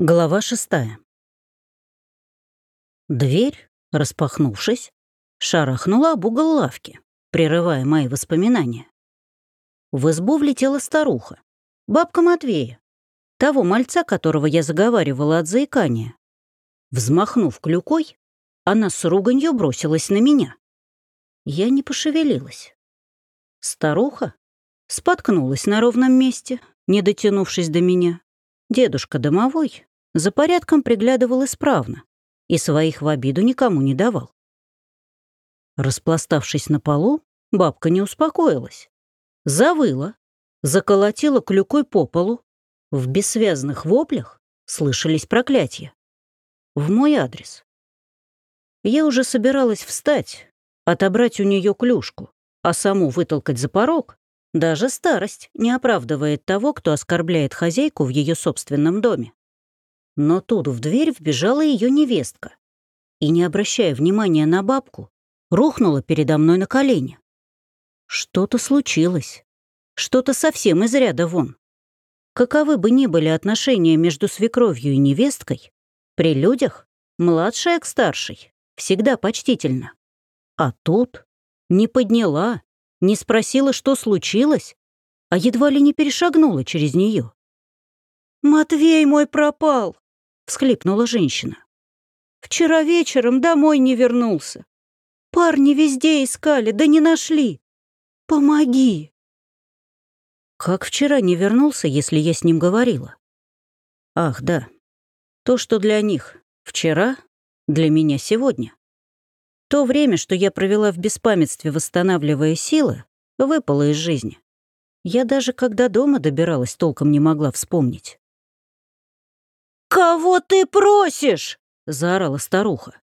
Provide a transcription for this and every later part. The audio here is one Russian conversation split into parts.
Глава шестая. Дверь, распахнувшись, шарахнула об угол лавки, прерывая мои воспоминания. В избу влетела старуха, бабка Матвея, того мальца, которого я заговаривала от заикания. Взмахнув клюкой, она с руганью бросилась на меня. Я не пошевелилась. Старуха споткнулась на ровном месте, не дотянувшись до меня. Дедушка домовой за порядком приглядывал исправно и своих в обиду никому не давал. Распластавшись на полу, бабка не успокоилась. Завыла, заколотила клюкой по полу. В бессвязных воплях слышались проклятия. В мой адрес. Я уже собиралась встать, отобрать у нее клюшку, а саму вытолкать за порог, даже старость не оправдывает того, кто оскорбляет хозяйку в ее собственном доме. Но тут в дверь вбежала ее невестка и, не обращая внимания на бабку, рухнула передо мной на колени. Что-то случилось. Что-то совсем из ряда вон. Каковы бы ни были отношения между свекровью и невесткой, при людях младшая к старшей всегда почтительно. А тут не подняла, не спросила, что случилось, а едва ли не перешагнула через нее. «Матвей мой пропал!» Всхлипнула женщина. «Вчера вечером домой не вернулся. Парни везде искали, да не нашли. Помоги!» Как вчера не вернулся, если я с ним говорила? Ах, да. То, что для них вчера, для меня сегодня. То время, что я провела в беспамятстве, восстанавливая силы, выпало из жизни. Я даже когда дома добиралась, толком не могла вспомнить. «Кого ты просишь?» — заорала старуха.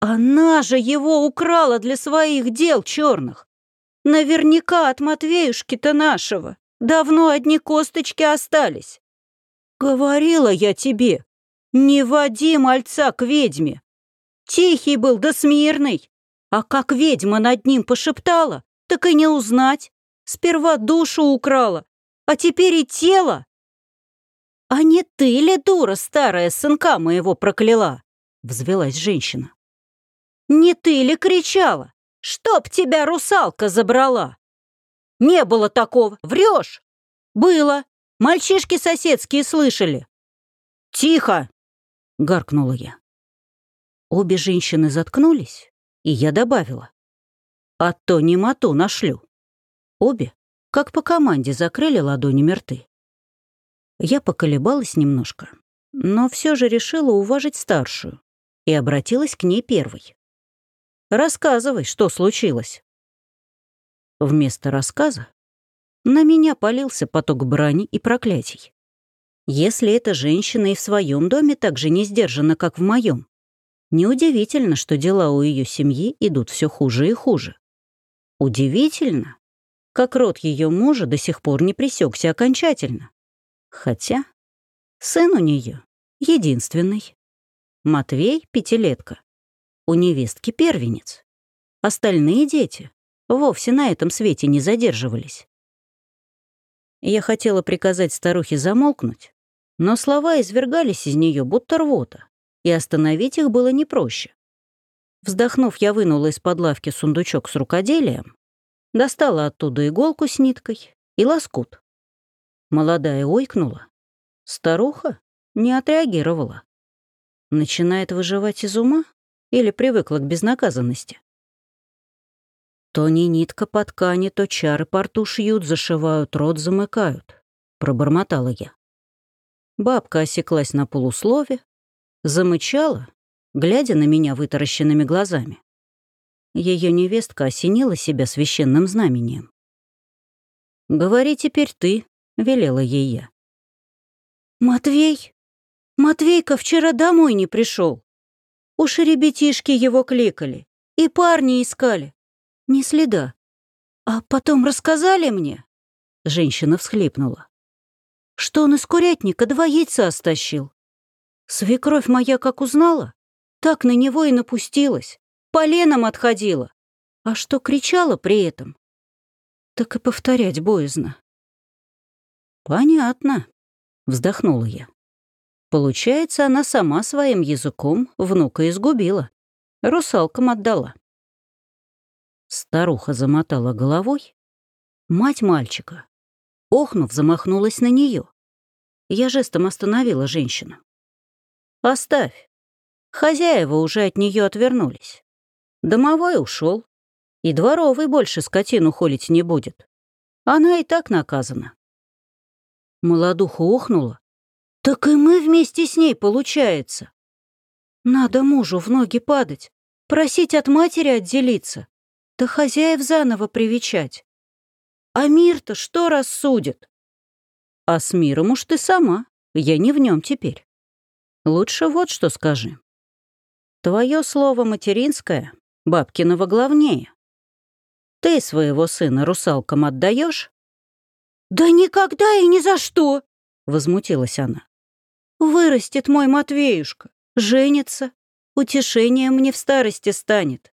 «Она же его украла для своих дел черных. Наверняка от Матвеюшки-то нашего. Давно одни косточки остались. Говорила я тебе, не води мальца к ведьме. Тихий был да смирный. А как ведьма над ним пошептала, так и не узнать. Сперва душу украла, а теперь и тело. «А не ты ли, дура старая, сынка моего прокляла?» — взвелась женщина. «Не ты ли кричала? Чтоб тебя русалка забрала!» «Не было такого! Врешь!» «Было! Мальчишки соседские слышали!» «Тихо!» — гаркнула я. Обе женщины заткнулись, и я добавила. «А то не моту нашлю». Обе, как по команде, закрыли ладонями рты. Я поколебалась немножко, но все же решила уважить старшую и обратилась к ней первой. «Рассказывай, что случилось». Вместо рассказа на меня полился поток брани и проклятий. Если эта женщина и в своем доме так же не сдержана, как в моем, неудивительно, что дела у ее семьи идут все хуже и хуже. Удивительно, как род ее мужа до сих пор не пресекся окончательно. Хотя сын у нее единственный. Матвей — пятилетка. У невестки первенец. Остальные дети вовсе на этом свете не задерживались. Я хотела приказать старухе замолкнуть, но слова извергались из нее будто рвота, и остановить их было не проще. Вздохнув, я вынула из-под лавки сундучок с рукоделием, достала оттуда иголку с ниткой и лоскут. Молодая ойкнула. Старуха не отреагировала. Начинает выживать из ума или привыкла к безнаказанности? То не нитка по ткани, то чары по рту шьют, зашивают, рот замыкают. Пробормотала я. Бабка осеклась на полуслове, замычала, глядя на меня вытаращенными глазами. Ее невестка осенила себя священным знамением. «Говори теперь ты», велела ей я. «Матвей? Матвейка вчера домой не пришел. Уж ребятишки его кликали, и парни искали. Ни следа. А потом рассказали мне?» Женщина всхлипнула. «Что он из курятника два яйца стащил. Свекровь моя как узнала, так на него и напустилась, поленом отходила. А что кричала при этом? Так и повторять боязно. «Понятно», — вздохнула я. Получается, она сама своим языком внука изгубила. Русалкам отдала. Старуха замотала головой. Мать мальчика, охнув, замахнулась на нее. Я жестом остановила женщину. «Оставь. Хозяева уже от нее отвернулись. Домовой ушел, и дворовый больше скотину холить не будет. Она и так наказана». Молодуха охнула. «Так и мы вместе с ней, получается. Надо мужу в ноги падать, просить от матери отделиться да хозяев заново привечать. А мир-то что рассудит? А с миром уж ты сама, я не в нем теперь. Лучше вот что скажи. Твое слово материнское, бабкиного главнее. Ты своего сына русалкам отдаешь? Да никогда и ни за что, возмутилась она. Вырастет мой Матвеюшка, женится, утешение мне в старости станет.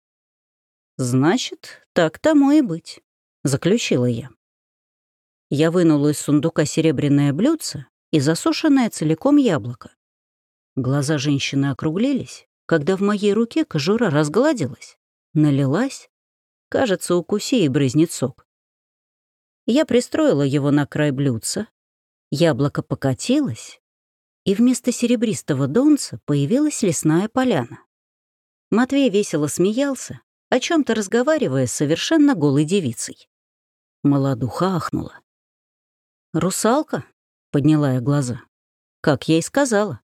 «Значит, так тому и быть», — заключила я. Я вынула из сундука серебряное блюдце и засушенное целиком яблоко. Глаза женщины округлились, когда в моей руке кожура разгладилась, налилась, кажется, укуси и брызнет сок. Я пристроила его на край блюдца, яблоко покатилось, и вместо серебристого донца появилась лесная поляна. Матвей весело смеялся, о чем то разговаривая с совершенно голой девицей. Молодуха ахнула. «Русалка?» — подняла я глаза. «Как я и сказала».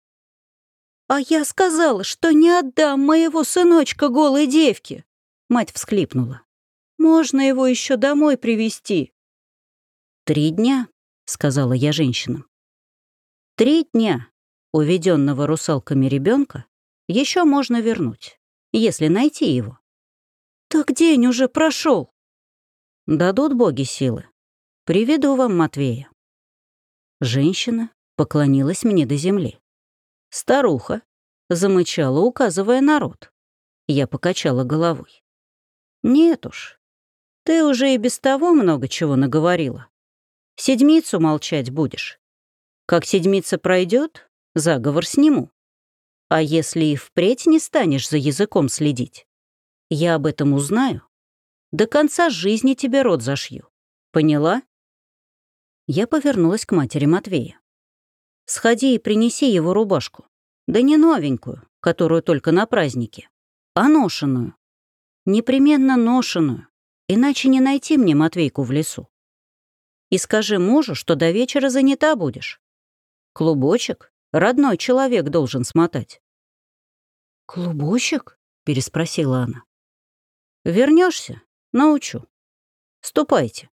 «А я сказала, что не отдам моего сыночка голой девке!» Мать всхлипнула. «Можно его еще домой привести «Три дня», — сказала я женщинам. «Три дня уведенного русалками ребенка еще можно вернуть, если найти его. «Так день уже прошел. «Дадут боги силы. Приведу вам Матвея». Женщина поклонилась мне до земли. Старуха замычала, указывая народ. Я покачала головой. «Нет уж, ты уже и без того много чего наговорила. Седмицу молчать будешь. Как седмица пройдет, заговор сниму. А если и впредь не станешь за языком следить, я об этом узнаю, до конца жизни тебе рот зашью. Поняла?» Я повернулась к матери Матвея. «Сходи и принеси его рубашку. Да не новенькую, которую только на празднике, а ношеную. Непременно ношеную, иначе не найти мне Матвейку в лесу. И скажи мужу, что до вечера занята будешь. Клубочек родной человек должен смотать». «Клубочек?» — переспросила она. Вернешься, научу. Ступайте.